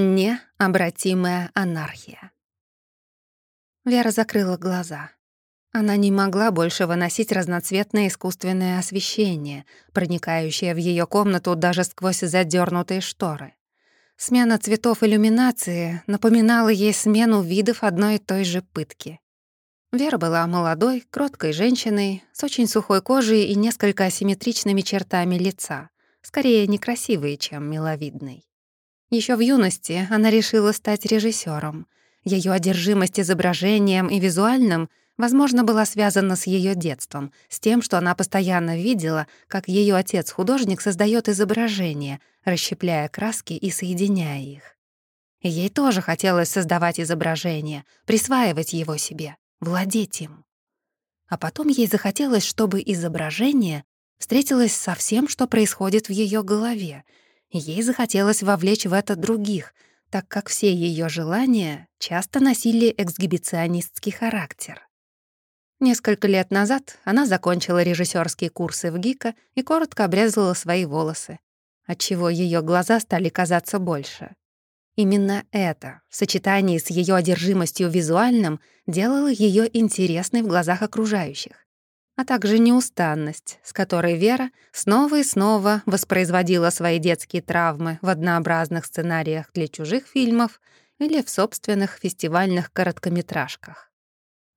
Необратимая анархия. Вера закрыла глаза. Она не могла больше выносить разноцветное искусственное освещение, проникающее в ее комнату даже сквозь задернутые шторы. Смена цветов иллюминации напоминала ей смену видов одной и той же пытки. Вера была молодой, кроткой женщиной, с очень сухой кожей и несколько асимметричными чертами лица, скорее некрасивой, чем миловидной. Еще в юности она решила стать режиссером. Ее одержимость изображением и визуальным, возможно, была связана с ее детством, с тем, что она постоянно видела, как ее отец-художник создает изображения, расщепляя краски и соединяя их. Ей тоже хотелось создавать изображение, присваивать его себе, владеть им. А потом ей захотелось, чтобы изображение встретилось со всем, что происходит в ее голове — Ей захотелось вовлечь в это других, так как все ее желания часто носили эксгибиционистский характер. Несколько лет назад она закончила режиссерские курсы в ГИКа и коротко обрезала свои волосы, отчего ее глаза стали казаться больше. Именно это, в сочетании с ее одержимостью визуальным, делало ее интересной в глазах окружающих а также неустанность, с которой Вера снова и снова воспроизводила свои детские травмы в однообразных сценариях для чужих фильмов или в собственных фестивальных короткометражках.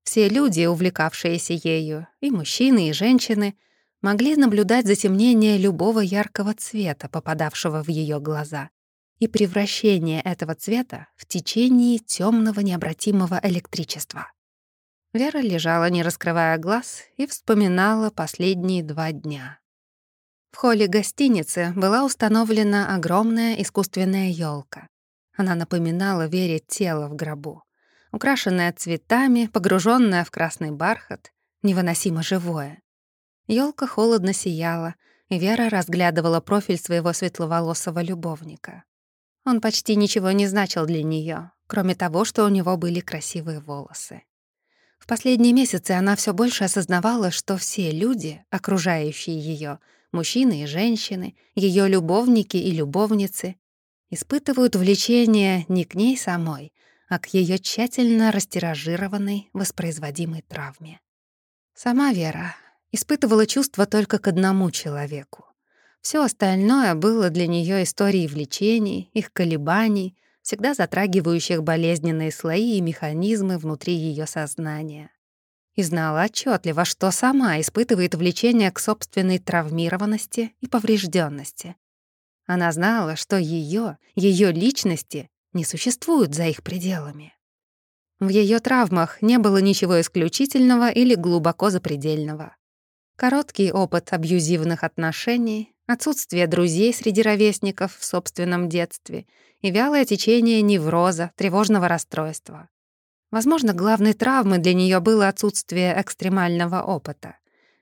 Все люди, увлекавшиеся ею, и мужчины, и женщины, могли наблюдать затемнение любого яркого цвета, попадавшего в ее глаза, и превращение этого цвета в течение темного необратимого электричества. Вера лежала, не раскрывая глаз, и вспоминала последние два дня. В холле гостиницы была установлена огромная искусственная елка. Она напоминала Вере тело в гробу. Украшенная цветами, погруженная в красный бархат, невыносимо живое. Елка холодно сияла, и Вера разглядывала профиль своего светловолосого любовника. Он почти ничего не значил для нее, кроме того, что у него были красивые волосы. В последние месяцы она все больше осознавала, что все люди, окружающие ее, мужчины и женщины, ее любовники и любовницы, испытывают влечение не к ней самой, а к ее тщательно растиражированной, воспроизводимой травме. Сама Вера испытывала чувства только к одному человеку. Все остальное было для нее историей влечений, их колебаний, всегда затрагивающих болезненные слои и механизмы внутри ее сознания. И знала отчетливо, что сама испытывает влечение к собственной травмированности и поврежденности. Она знала, что ее, ее личности не существуют за их пределами. В ее травмах не было ничего исключительного или глубоко запредельного. Короткий опыт абьюзивных отношений, отсутствие друзей среди ровесников в собственном детстве и вялое течение невроза, тревожного расстройства. Возможно, главной травмой для нее было отсутствие экстремального опыта.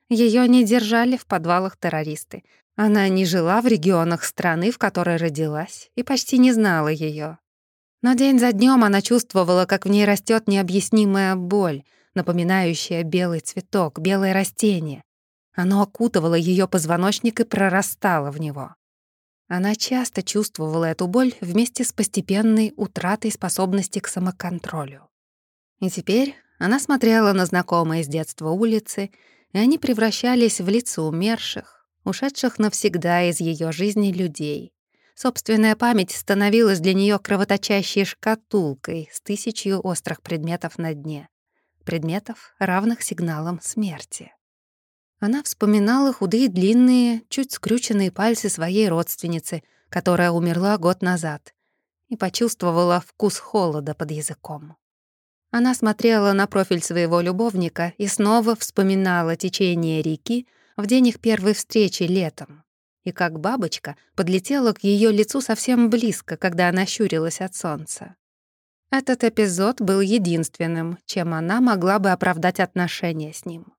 Ее не держали в подвалах террористы. Она не жила в регионах страны, в которой родилась, и почти не знала ее. Но день за днем она чувствовала, как в ней растет необъяснимая боль, напоминающая белый цветок, белое растение, оно окутывало ее позвоночник и прорастало в него. Она часто чувствовала эту боль вместе с постепенной утратой способности к самоконтролю. И теперь она смотрела на знакомые с детства улицы, и они превращались в лица умерших, ушедших навсегда из ее жизни людей. Собственная память становилась для нее кровоточащей шкатулкой с тысячей острых предметов на дне. Предметов, равных сигналам смерти. Она вспоминала худые, длинные, чуть скрюченные пальцы своей родственницы, которая умерла год назад, и почувствовала вкус холода под языком. Она смотрела на профиль своего любовника и снова вспоминала течение реки в день их первой встречи летом. И как бабочка подлетела к ее лицу совсем близко, когда она щурилась от солнца. Этот эпизод был единственным, чем она могла бы оправдать отношения с ним.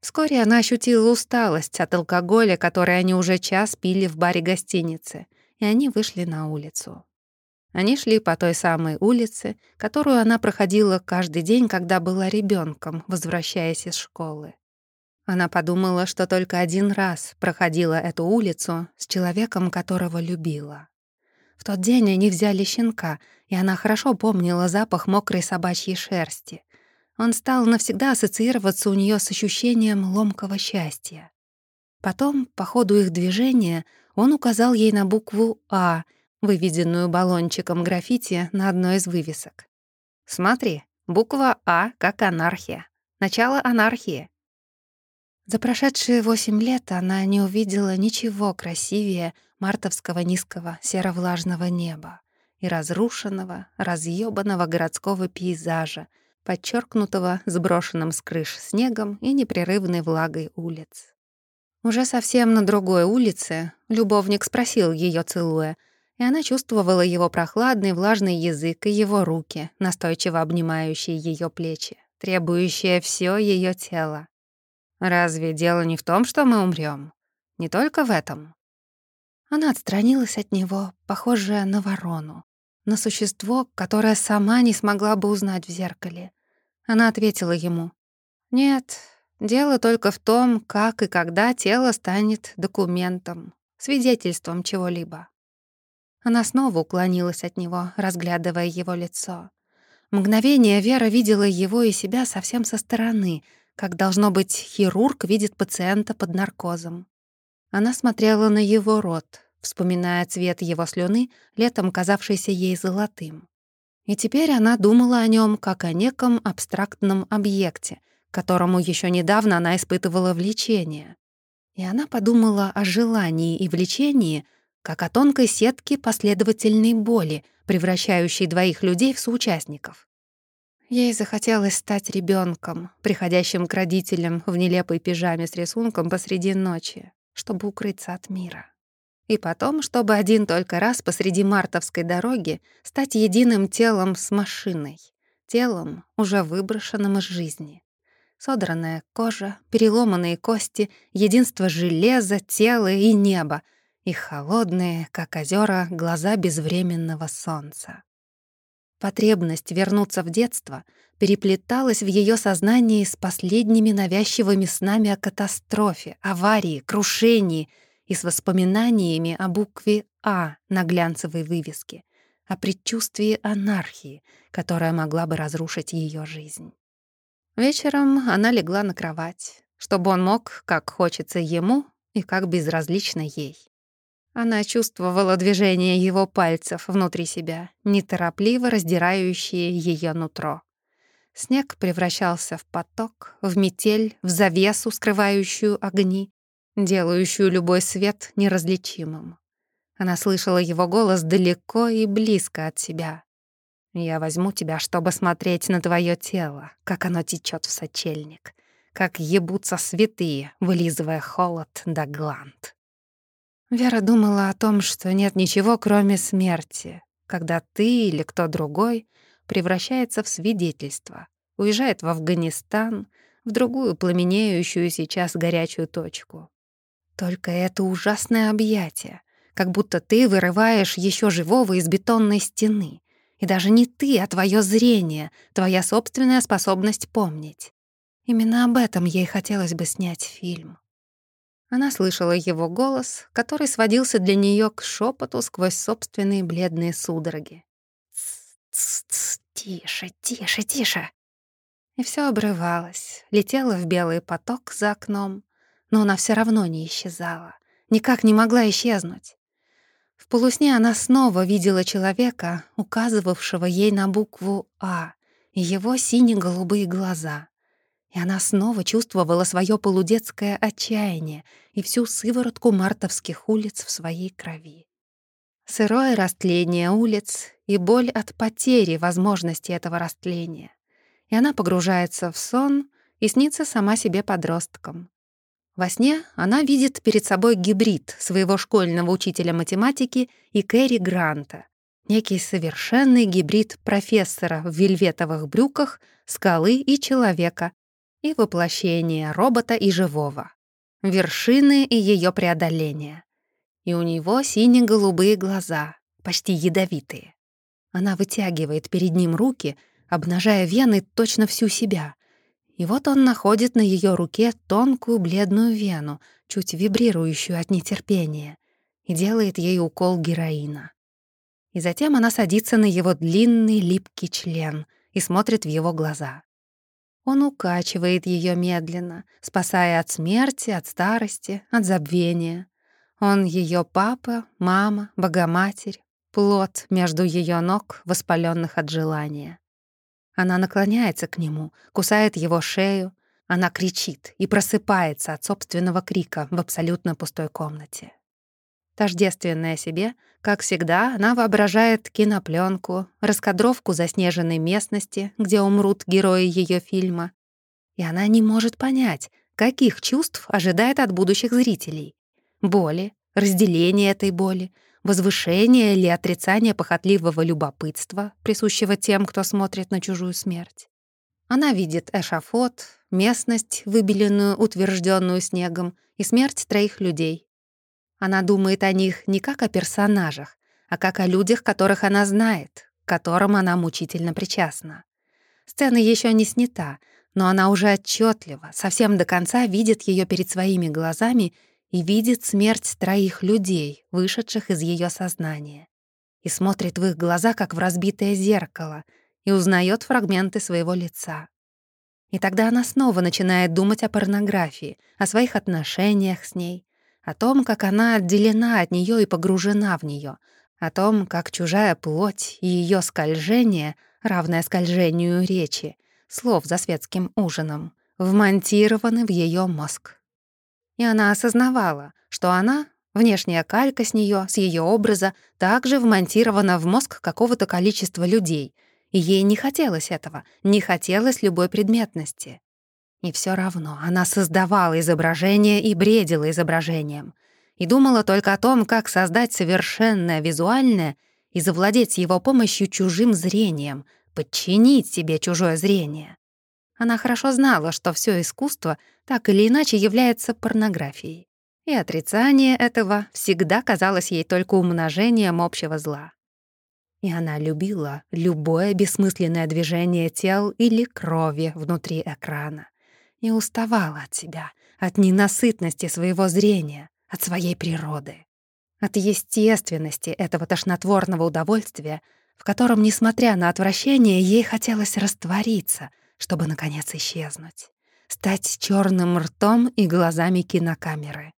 Вскоре она ощутила усталость от алкоголя, который они уже час пили в баре гостиницы, и они вышли на улицу. Они шли по той самой улице, которую она проходила каждый день, когда была ребенком, возвращаясь из школы. Она подумала, что только один раз проходила эту улицу с человеком, которого любила. В тот день они взяли щенка, и она хорошо помнила запах мокрой собачьей шерсти. Он стал навсегда ассоциироваться у нее с ощущением ломкого счастья. Потом, по ходу их движения, он указал ей на букву «А», выведенную баллончиком граффити на одной из вывесок. «Смотри, буква «А» как анархия. Начало анархии». За прошедшие восемь лет она не увидела ничего красивее мартовского низкого серо-влажного неба и разрушенного, разъёбанного городского пейзажа, подчеркнутого сброшенным с крыш снегом и непрерывной влагой улиц. Уже совсем на другой улице любовник спросил ее, целуя, и она чувствовала его прохладный влажный язык и его руки, настойчиво обнимающие ее плечи, требующие все ее тело. «Разве дело не в том, что мы умрем? Не только в этом?» Она отстранилась от него, похожая на ворону, на существо, которое сама не смогла бы узнать в зеркале. Она ответила ему, «Нет, дело только в том, как и когда тело станет документом, свидетельством чего-либо». Она снова уклонилась от него, разглядывая его лицо. Мгновение Вера видела его и себя совсем со стороны, как, должно быть, хирург видит пациента под наркозом. Она смотрела на его рот, вспоминая цвет его слюны, летом казавшийся ей золотым. И теперь она думала о нем как о неком абстрактном объекте, которому еще недавно она испытывала влечение. И она подумала о желании и влечении как о тонкой сетке последовательной боли, превращающей двоих людей в соучастников. Ей захотелось стать ребенком, приходящим к родителям в нелепой пижаме с рисунком посреди ночи, чтобы укрыться от мира. И потом, чтобы один только раз посреди мартовской дороги стать единым телом с машиной, телом, уже выброшенным из жизни. Содранная кожа, переломанные кости, единство железа, тела и неба, и холодные, как озера, глаза безвременного солнца. Потребность вернуться в детство переплеталась в ее сознании с последними навязчивыми снами о катастрофе, аварии, крушении — и с воспоминаниями о букве «А» на глянцевой вывеске, о предчувствии анархии, которая могла бы разрушить ее жизнь. Вечером она легла на кровать, чтобы он мог, как хочется ему и как безразлично ей. Она чувствовала движение его пальцев внутри себя, неторопливо раздирающие ее нутро. Снег превращался в поток, в метель, в завесу, скрывающую огни, делающую любой свет неразличимым. Она слышала его голос далеко и близко от себя. «Я возьму тебя, чтобы смотреть на твое тело, как оно течет в сочельник, как ебутся святые, вылизывая холод до гланд». Вера думала о том, что нет ничего, кроме смерти, когда ты или кто другой превращается в свидетельство, уезжает в Афганистан, в другую пламенеющую сейчас горячую точку. Только это ужасное объятие, как будто ты вырываешь еще живого из бетонной стены. И даже не ты, а твое зрение, твоя собственная способность помнить. Именно об этом ей хотелось бы снять фильм. Она слышала его голос, который сводился для нее к шепоту сквозь собственные бледные судороги. «Тс-тс-тс, тише, тише, тише!» И все обрывалось, летело в белый поток за окном, но она все равно не исчезала, никак не могла исчезнуть. В полусне она снова видела человека, указывавшего ей на букву «А», и его сине-голубые глаза. И она снова чувствовала свое полудетское отчаяние и всю сыворотку мартовских улиц в своей крови. Сырое растление улиц и боль от потери возможности этого растления. И она погружается в сон и снится сама себе подростком. Во сне она видит перед собой гибрид своего школьного учителя математики и Кэрри Гранта. Некий совершенный гибрид профессора в вельветовых брюках, скалы и человека, и воплощение робота и живого. Вершины и ее преодоления. И у него сине-голубые глаза, почти ядовитые. Она вытягивает перед ним руки, обнажая вены точно всю себя, и вот он находит на ее руке тонкую бледную вену, чуть вибрирующую от нетерпения, и делает ей укол героина. И затем она садится на его длинный липкий член и смотрит в его глаза. Он укачивает ее медленно, спасая от смерти, от старости, от забвения. Он ее папа, мама, богоматерь, плод между ее ног, воспаленных от желания. Она наклоняется к нему, кусает его шею, она кричит и просыпается от собственного крика в абсолютно пустой комнате. Тождественная себе, как всегда, она воображает кинопленку, раскадровку заснеженной местности, где умрут герои ее фильма. И она не может понять, каких чувств ожидает от будущих зрителей. Боли, разделение этой боли, возвышение или отрицание похотливого любопытства, присущего тем, кто смотрит на чужую смерть. Она видит эшафот, местность, выбеленную, утвержденную снегом, и смерть троих людей, она думает о них не как о персонажах, а как о людях, которых она знает, к которым она мучительно причастна. Сцена еще не снята, но она уже отчетливо, совсем до конца видит ее перед своими глазами и видит смерть троих людей, вышедших из ее сознания. И смотрит в их глаза, как в разбитое зеркало, и узнает фрагменты своего лица. И тогда она снова начинает думать о порнографии, о своих отношениях с ней, о том, как она отделена от нее и погружена в нее, о том, как чужая плоть и ее скольжение, равное скольжению речи, слов за светским ужином, вмонтированы в ее мозг. И она осознавала, что она, внешняя калька с нее, с ее образа, также вмонтирована в мозг какого-то количества людей, и ей не хотелось этого, не хотелось любой предметности. И все равно она создавала изображение и бредила изображением. И думала только о том, как создать совершенное визуальное и завладеть его помощью чужим зрением, подчинить себе чужое зрение. Она хорошо знала, что все искусство так или иначе является порнографией. И отрицание этого всегда казалось ей только умножением общего зла. И она любила любое бессмысленное движение тел или крови внутри экрана и уставала от себя, от ненасытности своего зрения, от своей природы, от естественности этого тошнотворного удовольствия, в котором, несмотря на отвращение, ей хотелось раствориться, чтобы, наконец, исчезнуть, стать черным ртом и глазами кинокамеры.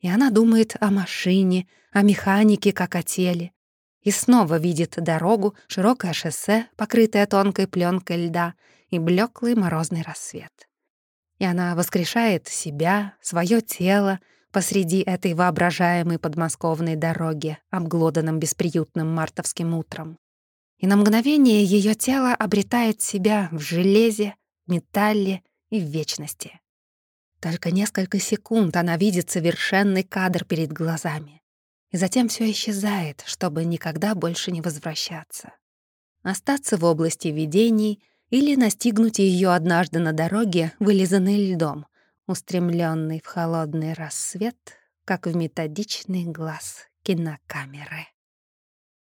И она думает о машине, о механике, как о теле, и снова видит дорогу, широкое шоссе, покрытое тонкой пленкой льда, и блеклый морозный рассвет и она воскрешает себя, свое тело посреди этой воображаемой подмосковной дороги, обглоданным бесприютным мартовским утром. И на мгновение ее тело обретает себя в железе, металле и вечности. Только несколько секунд она видит совершенный кадр перед глазами. И затем все исчезает, чтобы никогда больше не возвращаться. Остаться в области видений — или настигнуть ее однажды на дороге, вылизанной льдом, устремленный в холодный рассвет, как в методичный глаз кинокамеры.